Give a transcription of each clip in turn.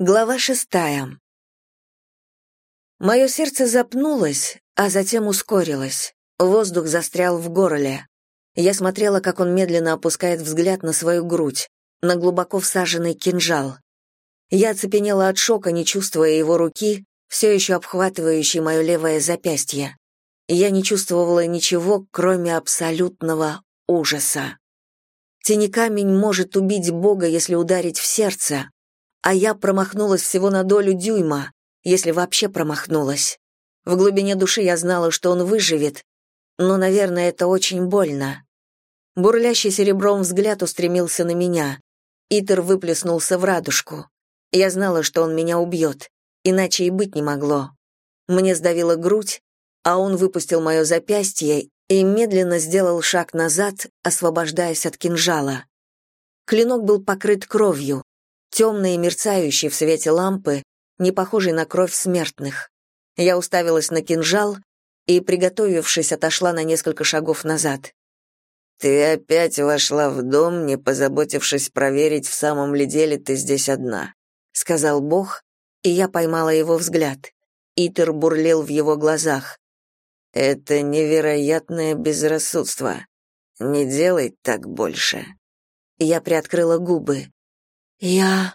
Глава шестая. Мое сердце запнулось, а затем ускорилось. Воздух застрял в горле. Я смотрела, как он медленно опускает взгляд на свою грудь, на глубоко всаженный кинжал. Я оцепенела от шока, не чувствуя его руки, все еще обхватывающей мое левое запястье. Я не чувствовала ничего, кроме абсолютного ужаса. Тени-камень может убить Бога, если ударить в сердце, а я промахнулась всего на долю дюйма, если вообще промахнулась. В глубине души я знала, что он выживет, но, наверное, это очень больно. Бурлящий серебром взгляд устремился на меня. Итер выплеснулся в радужку. Я знала, что он меня убьет, иначе и быть не могло. Мне сдавила грудь, а он выпустил мое запястье и медленно сделал шаг назад, освобождаясь от кинжала. Клинок был покрыт кровью, темный и мерцающий в свете лампы, не похожий на кровь смертных. Я уставилась на кинжал и, приготовившись, отошла на несколько шагов назад. «Ты опять вошла в дом, не позаботившись проверить, в самом ли деле ты здесь одна», — сказал Бог, и я поймала его взгляд. Итер бурлил в его глазах. «Это невероятное безрассудство. Не делай так больше». Я приоткрыла губы. «Я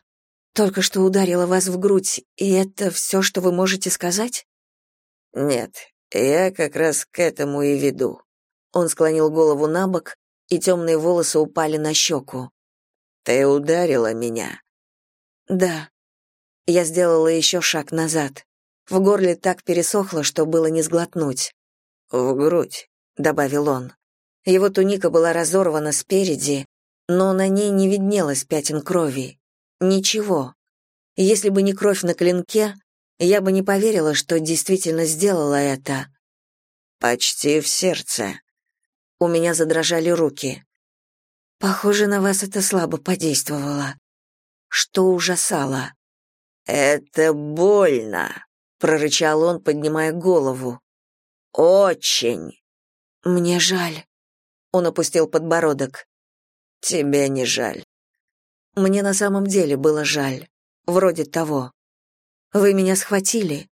только что ударила вас в грудь, и это все, что вы можете сказать?» «Нет, я как раз к этому и веду». Он склонил голову на бок, и темные волосы упали на щеку. «Ты ударила меня?» «Да». Я сделала еще шаг назад. В горле так пересохло, что было не сглотнуть. «В грудь», — добавил он. Его туника была разорвана спереди, но на ней не виднелось пятен крови. Ничего. Если бы не кровь на клинке, я бы не поверила, что действительно сделала это. Почти в сердце. У меня задрожали руки. Похоже, на вас это слабо подействовало. Что ужасало. «Это больно», — прорычал он, поднимая голову. «Очень». «Мне жаль». Он опустил подбородок. «Тебе не жаль. Мне на самом деле было жаль. Вроде того. Вы меня схватили.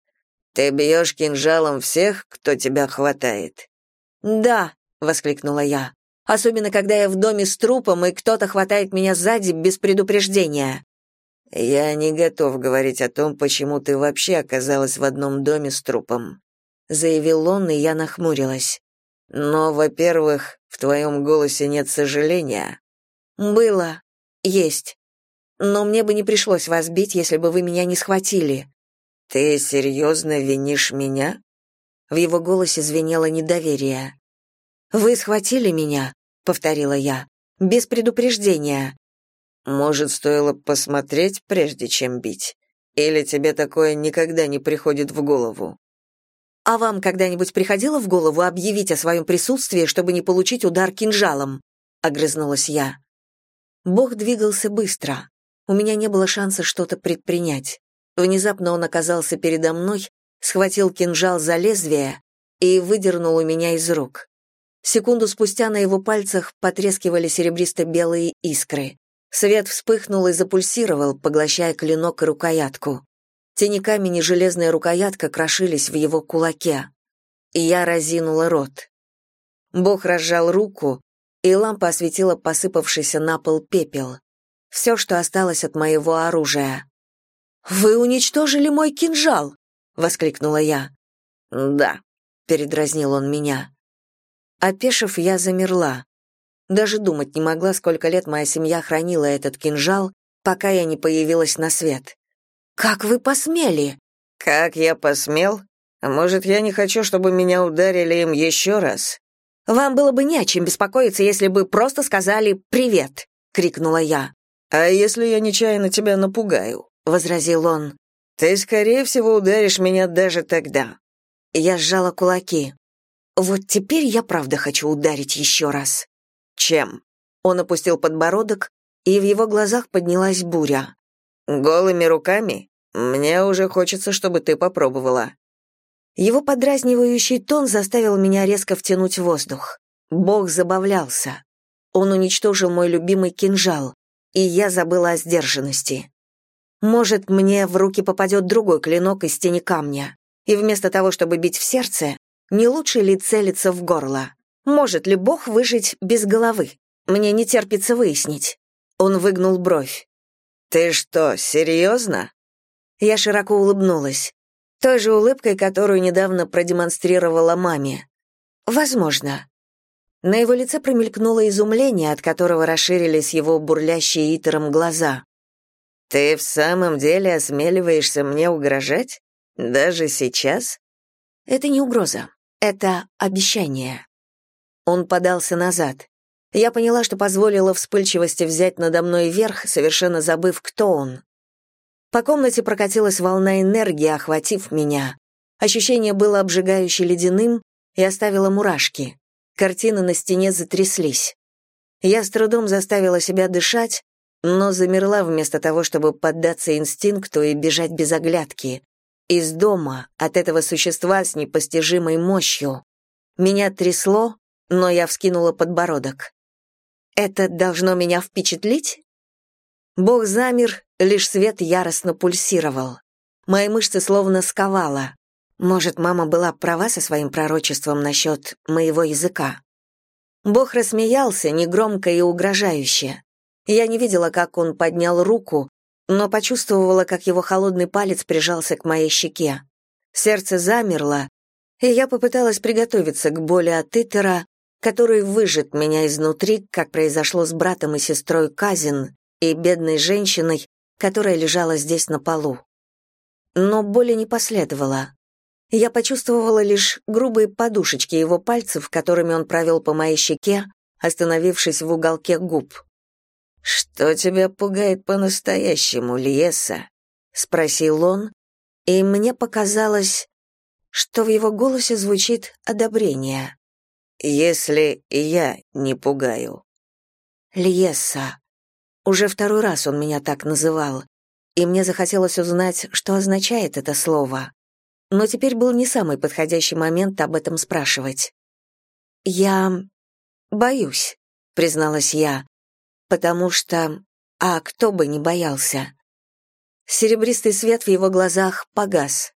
Ты бьешь кинжалом всех, кто тебя хватает. Да, воскликнула я. Особенно когда я в доме с трупом и кто-то хватает меня сзади без предупреждения. Я не готов говорить о том, почему ты вообще оказалась в одном доме с трупом, заявил он, и я нахмурилась. Но, во-первых, в твоем голосе нет сожаления. Было, есть. Но мне бы не пришлось вас бить, если бы вы меня не схватили. Ты серьезно винишь меня? В его голосе звенело недоверие. Вы схватили меня, повторила я, без предупреждения. Может, стоило посмотреть, прежде чем бить? Или тебе такое никогда не приходит в голову? А вам когда-нибудь приходило в голову объявить о своем присутствии, чтобы не получить удар кинжалом? огрызнулась я. Бог двигался быстро. У меня не было шанса что-то предпринять. Внезапно он оказался передо мной, схватил кинжал за лезвие и выдернул у меня из рук. Секунду спустя на его пальцах потрескивали серебристо-белые искры. Свет вспыхнул и запульсировал, поглощая клинок и рукоятку. Тени камень и железная рукоятка крошились в его кулаке. И я разинула рот. Бог разжал руку, и лампа осветила посыпавшийся на пол пепел. Все, что осталось от моего оружия. «Вы уничтожили мой кинжал!» — воскликнула я. «Да», — передразнил он меня. Опешив, я замерла. Даже думать не могла, сколько лет моя семья хранила этот кинжал, пока я не появилась на свет. «Как вы посмели?» «Как я посмел? А может, я не хочу, чтобы меня ударили им еще раз?» Вам было бы не о чем беспокоиться, если бы просто сказали «привет», — крикнула я. «А если я нечаянно тебя напугаю?» — возразил он. «Ты, скорее всего, ударишь меня даже тогда». Я сжала кулаки. «Вот теперь я правда хочу ударить еще раз». «Чем?» Он опустил подбородок, и в его глазах поднялась буря. «Голыми руками? Мне уже хочется, чтобы ты попробовала». Его подразнивающий тон заставил меня резко втянуть воздух. Бог забавлялся. Он уничтожил мой любимый кинжал, и я забыла о сдержанности. Может, мне в руки попадет другой клинок из тени камня. И вместо того, чтобы бить в сердце, не лучше ли целиться в горло? Может ли Бог выжить без головы? Мне не терпится выяснить. Он выгнул бровь. «Ты что, серьезно?» Я широко улыбнулась. Той же улыбкой, которую недавно продемонстрировала маме. «Возможно». На его лице промелькнуло изумление, от которого расширились его бурлящие итером глаза. «Ты в самом деле осмеливаешься мне угрожать? Даже сейчас?» «Это не угроза. Это обещание». Он подался назад. Я поняла, что позволила вспыльчивости взять надо мной верх, совершенно забыв, кто он. По комнате прокатилась волна энергии, охватив меня. Ощущение было обжигающе ледяным и оставило мурашки. Картины на стене затряслись. Я с трудом заставила себя дышать, но замерла вместо того, чтобы поддаться инстинкту и бежать без оглядки. Из дома, от этого существа с непостижимой мощью. Меня трясло, но я вскинула подбородок. «Это должно меня впечатлить?» Бог замер, лишь свет яростно пульсировал. Мои мышцы словно сковало. Может, мама была права со своим пророчеством насчет моего языка. Бог рассмеялся негромко и угрожающе. Я не видела, как он поднял руку, но почувствовала, как его холодный палец прижался к моей щеке. Сердце замерло, и я попыталась приготовиться к боли от Итера, который выжит меня изнутри, как произошло с братом и сестрой Казин и бедной женщиной, которая лежала здесь на полу. Но боли не последовало. Я почувствовала лишь грубые подушечки его пальцев, которыми он провел по моей щеке, остановившись в уголке губ. «Что тебя пугает по-настоящему, Льеса?» — спросил он, и мне показалось, что в его голосе звучит одобрение. «Если я не пугаю». «Льеса». Уже второй раз он меня так называл, и мне захотелось узнать, что означает это слово. Но теперь был не самый подходящий момент об этом спрашивать. «Я боюсь», — призналась я потому что... А кто бы не боялся? Серебристый свет в его глазах погас.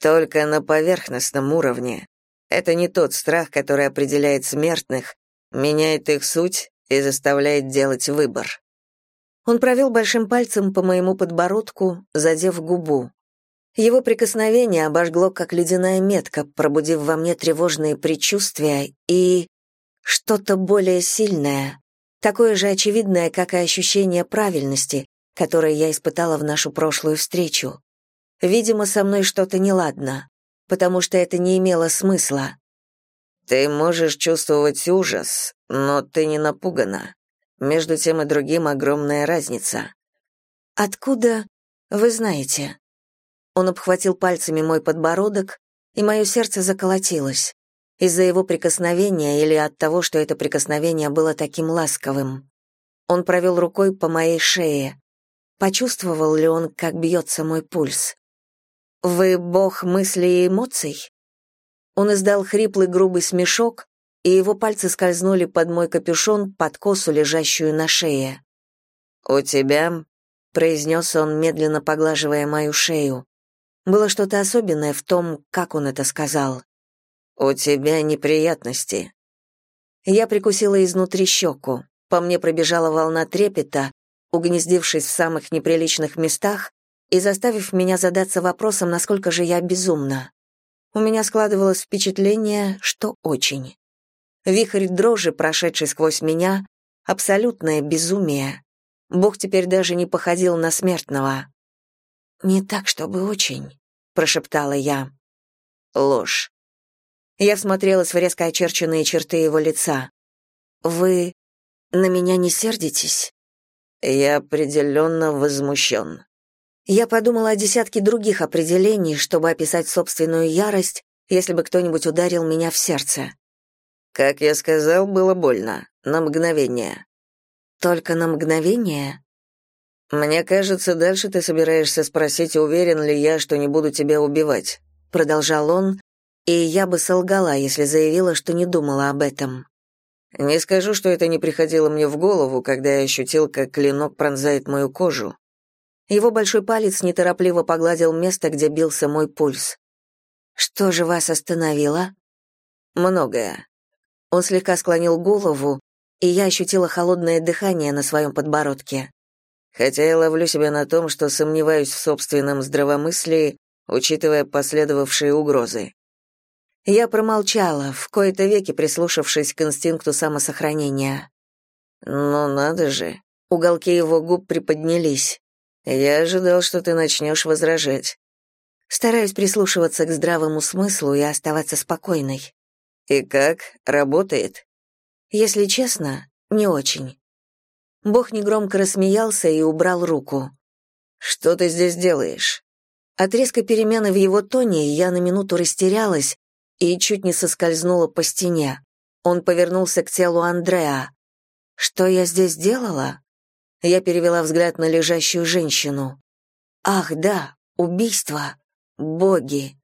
Только на поверхностном уровне. Это не тот страх, который определяет смертных, меняет их суть и заставляет делать выбор. Он провел большим пальцем по моему подбородку, задев губу. Его прикосновение обожгло, как ледяная метка, пробудив во мне тревожные предчувствия и... что-то более сильное, такое же очевидное, как и ощущение правильности, которое я испытала в нашу прошлую встречу. Видимо, со мной что-то неладно, потому что это не имело смысла. Ты можешь чувствовать ужас, но ты не напугана. Между тем и другим огромная разница. Откуда вы знаете? Он обхватил пальцами мой подбородок, и мое сердце заколотилось из-за его прикосновения или от того, что это прикосновение было таким ласковым. Он провел рукой по моей шее. Почувствовал ли он, как бьется мой пульс? «Вы бог мыслей и эмоций?» Он издал хриплый грубый смешок, и его пальцы скользнули под мой капюшон, под косу, лежащую на шее. «У тебя», — произнес он, медленно поглаживая мою шею, было что-то особенное в том, как он это сказал. «У тебя неприятности». Я прикусила изнутри щеку. По мне пробежала волна трепета, угнездившись в самых неприличных местах и заставив меня задаться вопросом, насколько же я безумна. У меня складывалось впечатление, что очень. Вихрь дрожи, прошедший сквозь меня, абсолютное безумие. Бог теперь даже не походил на смертного. «Не так, чтобы очень», — прошептала я. «Ложь. Я всмотрелась в резко очерченные черты его лица. «Вы на меня не сердитесь?» «Я определенно возмущен». Я подумала о десятке других определений, чтобы описать собственную ярость, если бы кто-нибудь ударил меня в сердце. Как я сказал, было больно. На мгновение. Только на мгновение? Мне кажется, дальше ты собираешься спросить, уверен ли я, что не буду тебя убивать. Продолжал он, и я бы солгала, если заявила, что не думала об этом. Не скажу, что это не приходило мне в голову, когда я ощутил, как клинок пронзает мою кожу. Его большой палец неторопливо погладил место, где бился мой пульс. «Что же вас остановило?» «Многое». Он слегка склонил голову, и я ощутила холодное дыхание на своем подбородке. Хотя я ловлю себя на том, что сомневаюсь в собственном здравомыслии, учитывая последовавшие угрозы. Я промолчала, в кои-то веки прислушавшись к инстинкту самосохранения. «Ну надо же!» Уголки его губ приподнялись. «Я ожидал, что ты начнешь возражать». Стараюсь прислушиваться к здравому смыслу и оставаться спокойной. «И как? Работает?» Если честно, не очень. Бог негромко рассмеялся и убрал руку. «Что ты здесь делаешь?» От резкой перемены в его тоне я на минуту растерялась и чуть не соскользнула по стене. Он повернулся к телу Андреа. «Что я здесь делала?» Я перевела взгляд на лежащую женщину. «Ах, да, убийство! Боги!»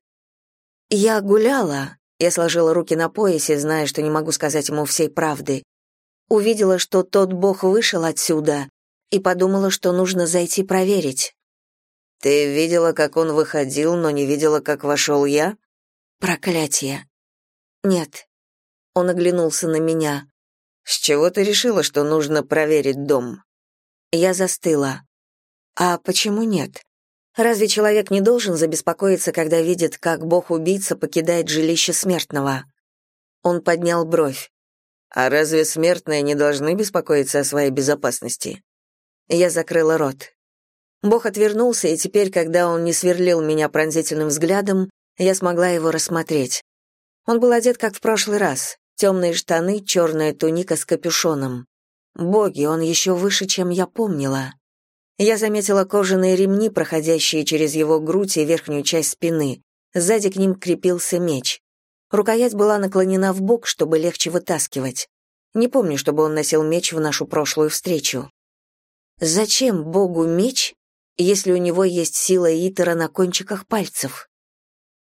«Я гуляла», — я сложила руки на поясе, зная, что не могу сказать ему всей правды. Увидела, что тот бог вышел отсюда, и подумала, что нужно зайти проверить. «Ты видела, как он выходил, но не видела, как вошел я?» Проклятие. Нет. Он оглянулся на меня. С чего ты решила, что нужно проверить дом? Я застыла. А почему нет? Разве человек не должен забеспокоиться, когда видит, как бог-убийца покидает жилище смертного? Он поднял бровь. А разве смертные не должны беспокоиться о своей безопасности? Я закрыла рот. Бог отвернулся, и теперь, когда он не сверлил меня пронзительным взглядом, я смогла его рассмотреть. Он был одет, как в прошлый раз. Темные штаны, черная туника с капюшоном. Боги, он еще выше, чем я помнила. Я заметила кожаные ремни, проходящие через его грудь и верхнюю часть спины. Сзади к ним крепился меч. Рукоять была наклонена в бок, чтобы легче вытаскивать. Не помню, чтобы он носил меч в нашу прошлую встречу. Зачем Богу меч, если у него есть сила Итера на кончиках пальцев?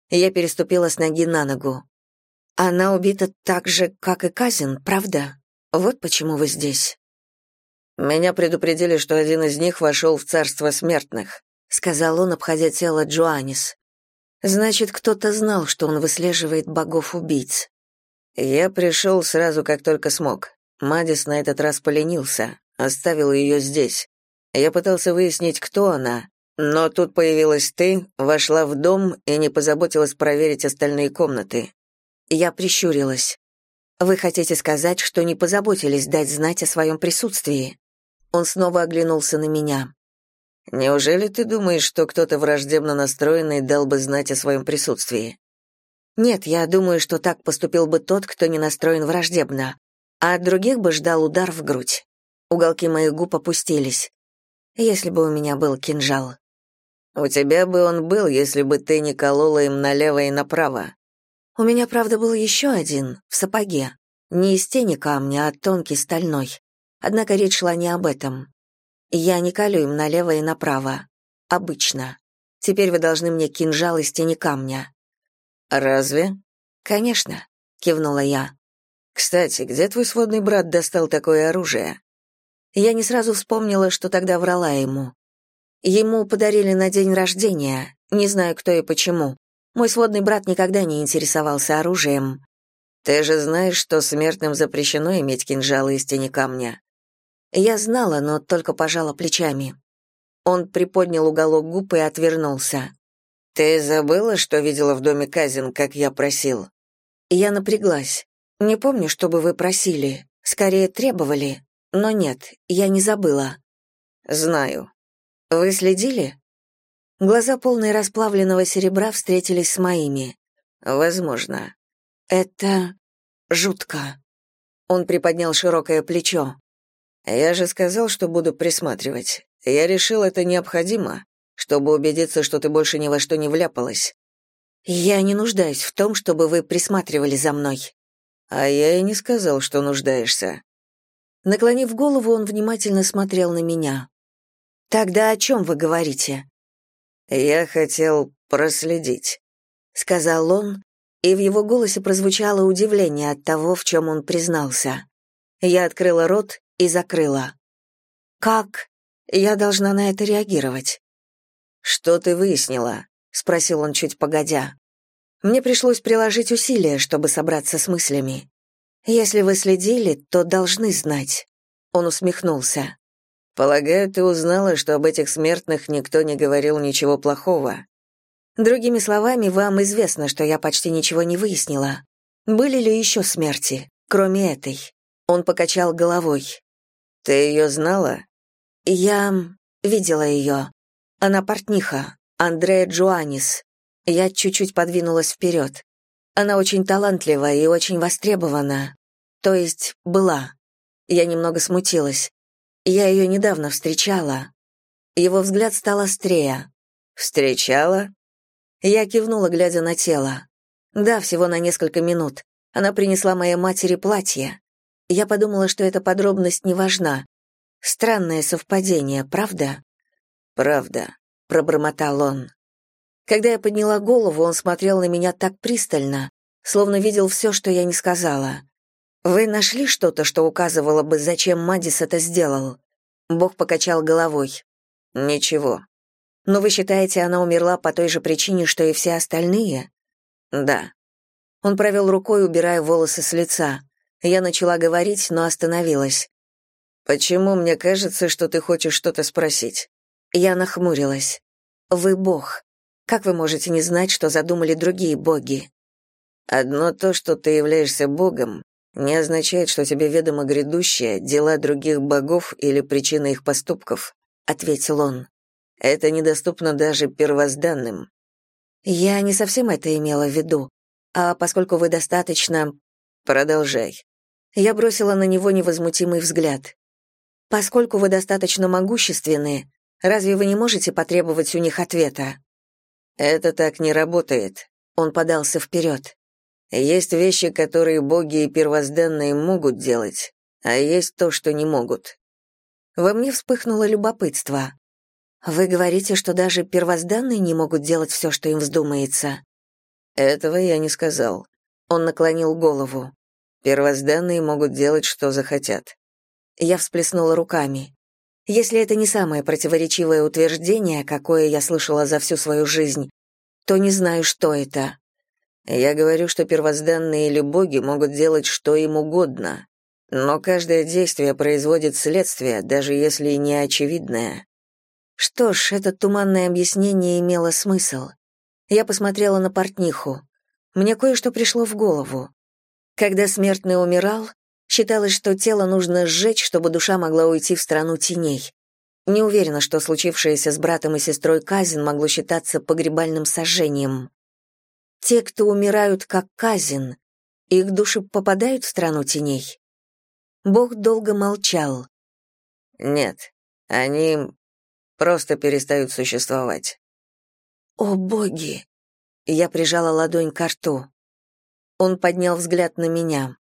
Я переступила с ноги на ногу. Она убита так же, как и Казин, правда? Вот почему вы здесь. Меня предупредили, что один из них вошел в царство смертных, сказал он, обходя тело Джоанис. Значит, кто-то знал, что он выслеживает богов-убийц. Я пришел сразу, как только смог. Мадис на этот раз поленился, оставил ее здесь. Я пытался выяснить, кто она, но тут появилась ты, вошла в дом и не позаботилась проверить остальные комнаты. Я прищурилась. Вы хотите сказать, что не позаботились дать знать о своем присутствии? Он снова оглянулся на меня. Неужели ты думаешь, что кто-то враждебно настроенный дал бы знать о своем присутствии? Нет, я думаю, что так поступил бы тот, кто не настроен враждебно, а от других бы ждал удар в грудь. Уголки моих губ опустились. Если бы у меня был кинжал. У тебя бы он был, если бы ты не колола им налево и направо. У меня, правда, был еще один, в сапоге. Не из тени камня, а тонкий стальной. Однако речь шла не об этом. Я не колю им налево и направо. Обычно. Теперь вы должны мне кинжал из тени камня. Разве? Конечно, кивнула я. Кстати, где твой сводный брат достал такое оружие? Я не сразу вспомнила, что тогда врала ему. Ему подарили на день рождения, не знаю кто и почему. Мой сводный брат никогда не интересовался оружием. Ты же знаешь, что смертным запрещено иметь кинжалы из тени камня. Я знала, но только пожала плечами. Он приподнял уголок губ и отвернулся. Ты забыла, что видела в доме Казин, как я просил? Я напряглась. Не помню, чтобы вы просили, скорее требовали. Но нет, я не забыла. Знаю. Вы следили? Глаза, полные расплавленного серебра, встретились с моими. Возможно. Это жутко. Он приподнял широкое плечо. Я же сказал, что буду присматривать. Я решил, это необходимо, чтобы убедиться, что ты больше ни во что не вляпалась. Я не нуждаюсь в том, чтобы вы присматривали за мной. А я и не сказал, что нуждаешься. Наклонив голову, он внимательно смотрел на меня. Тогда о чем вы говорите? Я хотел проследить, сказал он, и в его голосе прозвучало удивление от того, в чем он признался. Я открыла рот и закрыла. Как я должна на это реагировать? «Что ты выяснила?» — спросил он чуть погодя. Мне пришлось приложить усилия, чтобы собраться с мыслями. Если вы следили, то должны знать. Он усмехнулся. Полагаю, ты узнала, что об этих смертных никто не говорил ничего плохого. Другими словами, вам известно, что я почти ничего не выяснила. Были ли еще смерти, кроме этой? Он покачал головой. Ты ее знала? Я видела ее. Она портниха, Андрея Джоанис. Я чуть-чуть подвинулась вперед. Она очень талантлива и очень востребована. То есть была. Я немного смутилась. Я ее недавно встречала. Его взгляд стал острее. «Встречала?» Я кивнула, глядя на тело. Да, всего на несколько минут. Она принесла моей матери платье. Я подумала, что эта подробность не важна. Странное совпадение, правда? Правда, пробормотал он. Когда я подняла голову, он смотрел на меня так пристально, словно видел все, что я не сказала. «Вы нашли что-то, что указывало бы, зачем Мадис это сделал?» Бог покачал головой. «Ничего». «Но вы считаете, она умерла по той же причине, что и все остальные?» «Да». Он провел рукой, убирая волосы с лица. Я начала говорить, но остановилась. «Почему мне кажется, что ты хочешь что-то спросить?» Я нахмурилась. «Вы Бог. Как вы можете не знать, что задумали другие боги? Одно то, что ты являешься богом, не означает, что тебе ведомо грядущее, дела других богов или причины их поступков, ответил он. Это недоступно даже первозданным. Я не совсем это имела в виду. А поскольку вы достаточно продолжай. Я бросила на него невозмутимый взгляд. Поскольку вы достаточно могущественны, разве вы не можете потребовать у них ответа? Это так не работает. Он подался вперед. Есть вещи, которые боги и первозданные могут делать, а есть то, что не могут. Во мне вспыхнуло любопытство. Вы говорите, что даже первозданные не могут делать все, что им вздумается. Этого я не сказал. Он наклонил голову. Первозданные могут делать, что захотят. Я всплеснула руками. Если это не самое противоречивое утверждение, какое я слышала за всю свою жизнь, то не знаю, что это. Я говорю, что первозданные или боги могут делать что им угодно, но каждое действие производит следствие, даже если и не очевидное. Что ж, это туманное объяснение имело смысл. Я посмотрела на портниху. Мне кое-что пришло в голову. Когда смертный умирал, Считалось, что тело нужно сжечь, чтобы душа могла уйти в страну теней. Не уверена, что случившееся с братом и сестрой Казин могло считаться погребальным сожжением. Те, кто умирают как Казин, их души попадают в страну теней? Бог долго молчал. Нет, они просто перестают существовать. О, боги! Я прижала ладонь к рту. Он поднял взгляд на меня.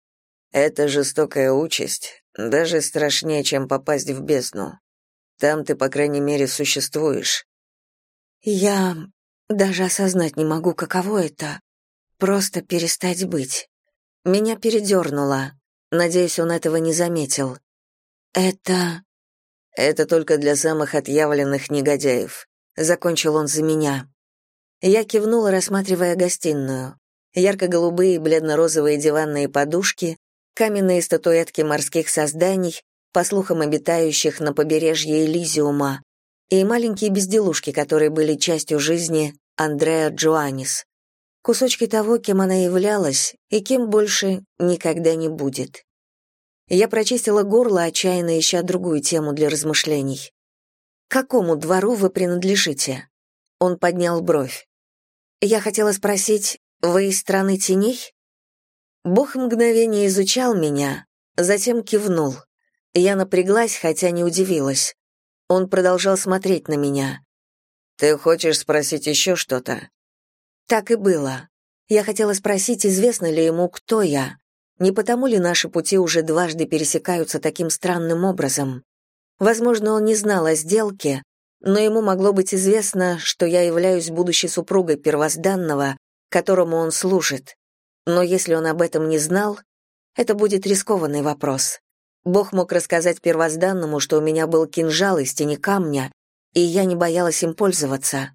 Это жестокая участь, даже страшнее, чем попасть в бездну. Там ты, по крайней мере, существуешь. Я даже осознать не могу, каково это — просто перестать быть. Меня передернуло. Надеюсь, он этого не заметил. Это... Это только для самых отъявленных негодяев. Закончил он за меня. Я кивнула, рассматривая гостиную. Ярко-голубые бледно-розовые диванные подушки, каменные статуэтки морских созданий, по слухам обитающих на побережье Элизиума, и маленькие безделушки, которые были частью жизни Андреа Джоанис. Кусочки того, кем она являлась и кем больше никогда не будет. Я прочистила горло, отчаянно ища другую тему для размышлений. «Какому двору вы принадлежите?» Он поднял бровь. Я хотела спросить, вы из страны теней? Бог мгновение изучал меня, затем кивнул. Я напряглась, хотя не удивилась. Он продолжал смотреть на меня. «Ты хочешь спросить еще что-то?» Так и было. Я хотела спросить, известно ли ему, кто я. Не потому ли наши пути уже дважды пересекаются таким странным образом? Возможно, он не знал о сделке, но ему могло быть известно, что я являюсь будущей супругой первозданного, которому он служит. Но если он об этом не знал, это будет рискованный вопрос. Бог мог рассказать первозданному, что у меня был кинжал из тени камня, и я не боялась им пользоваться.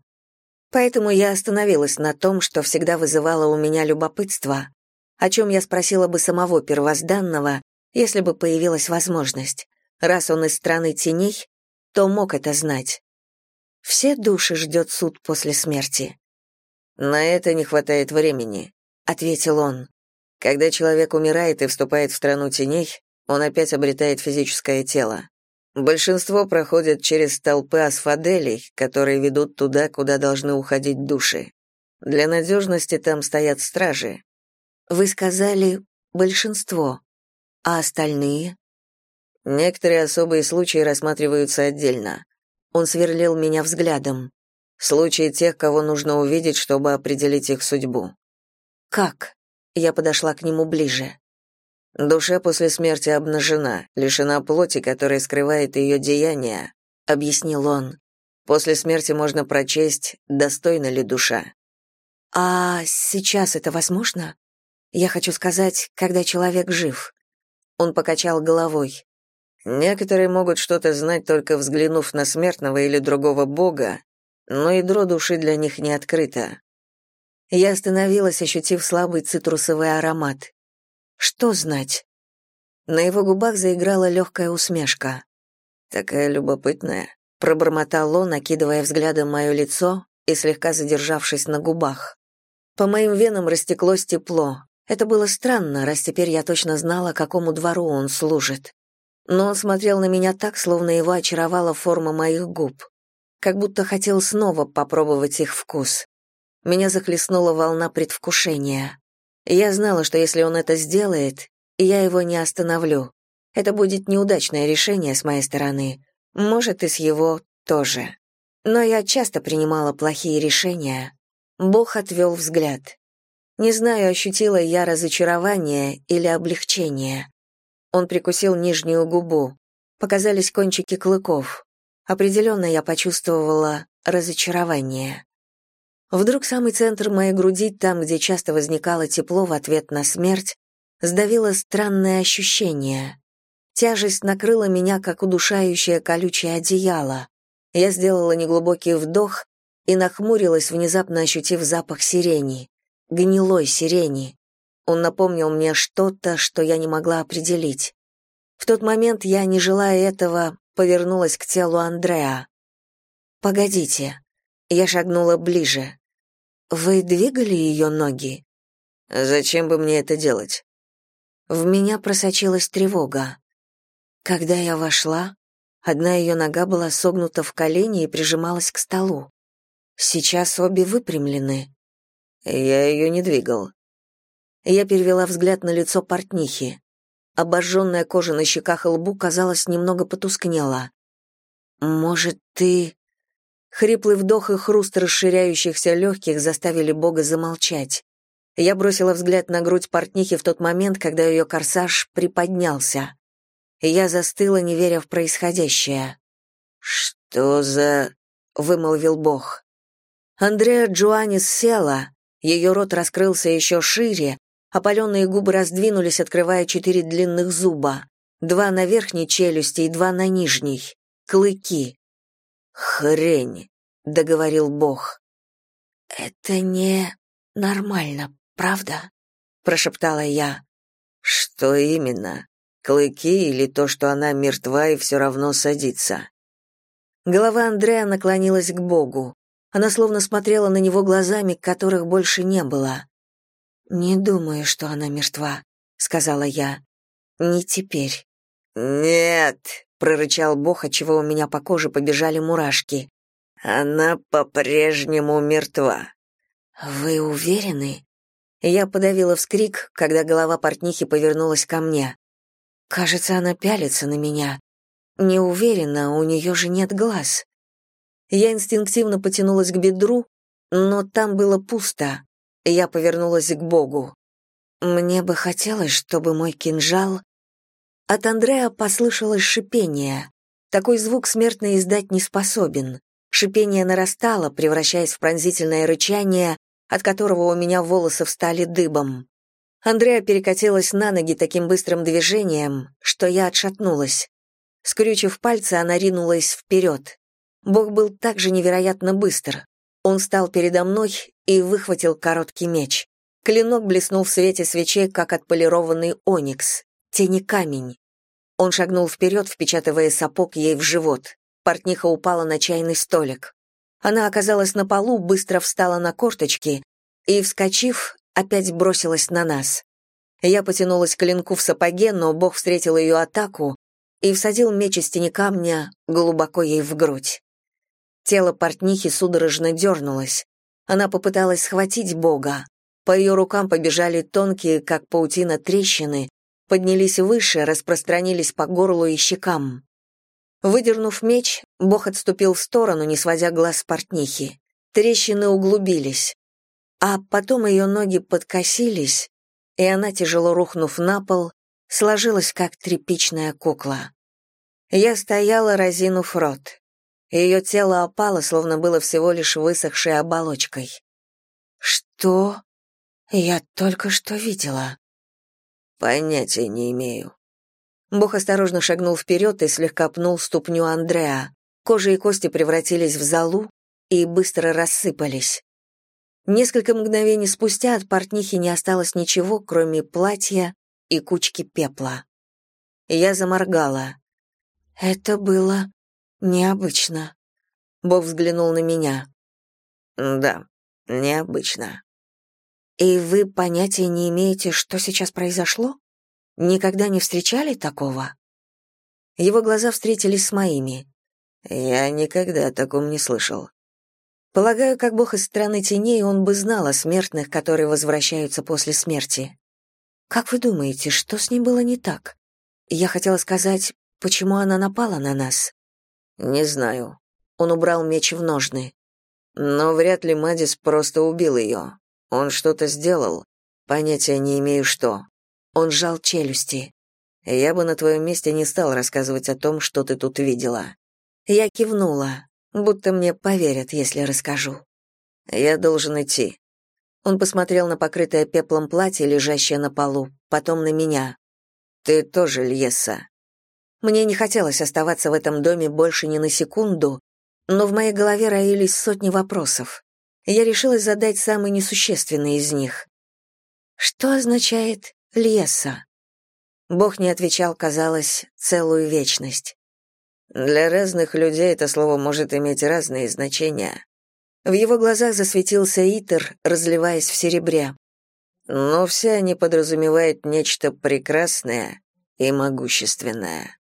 Поэтому я остановилась на том, что всегда вызывало у меня любопытство, о чем я спросила бы самого первозданного, если бы появилась возможность. Раз он из страны теней, то мог это знать. Все души ждет суд после смерти. «На это не хватает времени», — ответил он. «Когда человек умирает и вступает в страну теней, он опять обретает физическое тело. Большинство проходят через толпы асфаделей, которые ведут туда, куда должны уходить души. Для надежности там стоят стражи. Вы сказали «большинство», а остальные? Некоторые особые случаи рассматриваются отдельно. Он сверлил меня взглядом. Случаи тех, кого нужно увидеть, чтобы определить их судьбу. Как? Я подошла к нему ближе. Душа после смерти обнажена, лишена плоти, которая скрывает ее деяния, объяснил он. После смерти можно прочесть, достойна ли душа. А сейчас это возможно? Я хочу сказать, когда человек жив. Он покачал головой. Некоторые могут что-то знать только взглянув на смертного или другого бога, но ядро души для них не открыто. Я остановилась, ощутив слабый цитрусовый аромат. Что знать? На его губах заиграла легкая усмешка. «Такая любопытная», — пробормотал он, накидывая взглядом мое лицо и слегка задержавшись на губах. По моим венам растеклось тепло. Это было странно, раз теперь я точно знала, какому двору он служит. Но он смотрел на меня так, словно его очаровала форма моих губ. Как будто хотел снова попробовать их вкус. Меня захлестнула волна предвкушения. Я знала, что если он это сделает, я его не остановлю. Это будет неудачное решение с моей стороны. Может, и с его тоже. Но я часто принимала плохие решения. Бог отвел взгляд. Не знаю, ощутила я разочарование или облегчение. Он прикусил нижнюю губу. Показались кончики клыков. Определенно я почувствовала разочарование. Вдруг самый центр моей груди, там, где часто возникало тепло в ответ на смерть, сдавило странное ощущение. Тяжесть накрыла меня, как удушающее колючее одеяло. Я сделала неглубокий вдох и нахмурилась, внезапно ощутив запах сирени. Гнилой сирени. Он напомнил мне что-то, что я не могла определить. В тот момент я, не желая этого, повернулась к телу Андреа. «Погодите». Я шагнула ближе. Вы двигали ее ноги? Зачем бы мне это делать? В меня просочилась тревога. Когда я вошла, одна ее нога была согнута в колени и прижималась к столу. Сейчас обе выпрямлены. Я ее не двигал. Я перевела взгляд на лицо портнихи. Обожженная кожа на щеках и лбу, казалось, немного потускнела. «Может, ты...» Хриплый вдох и хруст расширяющихся легких заставили Бога замолчать. Я бросила взгляд на грудь портнихи в тот момент, когда ее корсаж приподнялся. Я застыла, не веря в происходящее. «Что за...» — вымолвил Бог. Андреа Джуанис села, ее рот раскрылся еще шире, опаленные губы раздвинулись, открывая четыре длинных зуба, два на верхней челюсти и два на нижней, клыки. «Хрень», — договорил Бог. «Это не нормально, правда?» — прошептала я. «Что именно? Клыки или то, что она мертва и все равно садится?» Голова Андрея наклонилась к Богу. Она словно смотрела на него глазами, которых больше не было. «Не думаю, что она мертва», — сказала я. «Не теперь». «Нет», прорычал Бог, отчего у меня по коже побежали мурашки. Она по-прежнему мертва. Вы уверены? Я подавила вскрик, когда голова портнихи повернулась ко мне. Кажется, она пялится на меня. Не уверена, у нее же нет глаз. Я инстинктивно потянулась к бедру, но там было пусто. Я повернулась к Богу. Мне бы хотелось, чтобы мой кинжал от Андреа послышалось шипение. Такой звук смертный издать не способен. Шипение нарастало, превращаясь в пронзительное рычание, от которого у меня волосы встали дыбом. Андреа перекатилась на ноги таким быстрым движением, что я отшатнулась. Скрючив пальцы, она ринулась вперед. Бог был также невероятно быстр. Он встал передо мной и выхватил короткий меч. Клинок блеснул в свете свечей, как отполированный оникс, тени камень. Он шагнул вперед, впечатывая сапог ей в живот. Портниха упала на чайный столик. Она оказалась на полу, быстро встала на корточки и, вскочив, опять бросилась на нас. Я потянулась к клинку в сапоге, но бог встретил ее атаку и всадил меч из тени камня глубоко ей в грудь. Тело портнихи судорожно дернулось. Она попыталась схватить бога. По ее рукам побежали тонкие, как паутина, трещины, поднялись выше, распространились по горлу и щекам. Выдернув меч, бог отступил в сторону, не сводя глаз с портнихи. Трещины углубились. А потом ее ноги подкосились, и она, тяжело рухнув на пол, сложилась, как тряпичная кукла. Я стояла, разинув рот. Ее тело опало, словно было всего лишь высохшей оболочкой. «Что? Я только что видела». «Понятия не имею». Бог осторожно шагнул вперед и слегка пнул ступню Андреа. Кожа и кости превратились в золу и быстро рассыпались. Несколько мгновений спустя от портнихи не осталось ничего, кроме платья и кучки пепла. Я заморгала. Это было необычно. Бог взглянул на меня. Да, необычно. И вы понятия не имеете, что сейчас произошло? Никогда не встречали такого? Его глаза встретились с моими. Я никогда о таком не слышал. Полагаю, как бог из страны теней, он бы знал о смертных, которые возвращаются после смерти. Как вы думаете, что с ним было не так? Я хотела сказать, почему она напала на нас? Не знаю. Он убрал меч в ножны. Но вряд ли Мадис просто убил ее. Он что-то сделал. Понятия не имею что. Он сжал челюсти. Я бы на твоем месте не стал рассказывать о том, что ты тут видела. Я кивнула будто мне поверят, если расскажу. Я должен идти. Он посмотрел на покрытое пеплом платье, лежащее на полу, потом на меня. Ты тоже Льеса. Мне не хотелось оставаться в этом доме больше ни на секунду, но в моей голове роились сотни вопросов. Я решилась задать самый несущественный из них. Что означает Льеса? Бог не отвечал, казалось, целую вечность. Для разных людей это слово может иметь разные значения. В его глазах засветился Итер, разливаясь в серебре. Но все они подразумевают нечто прекрасное и могущественное.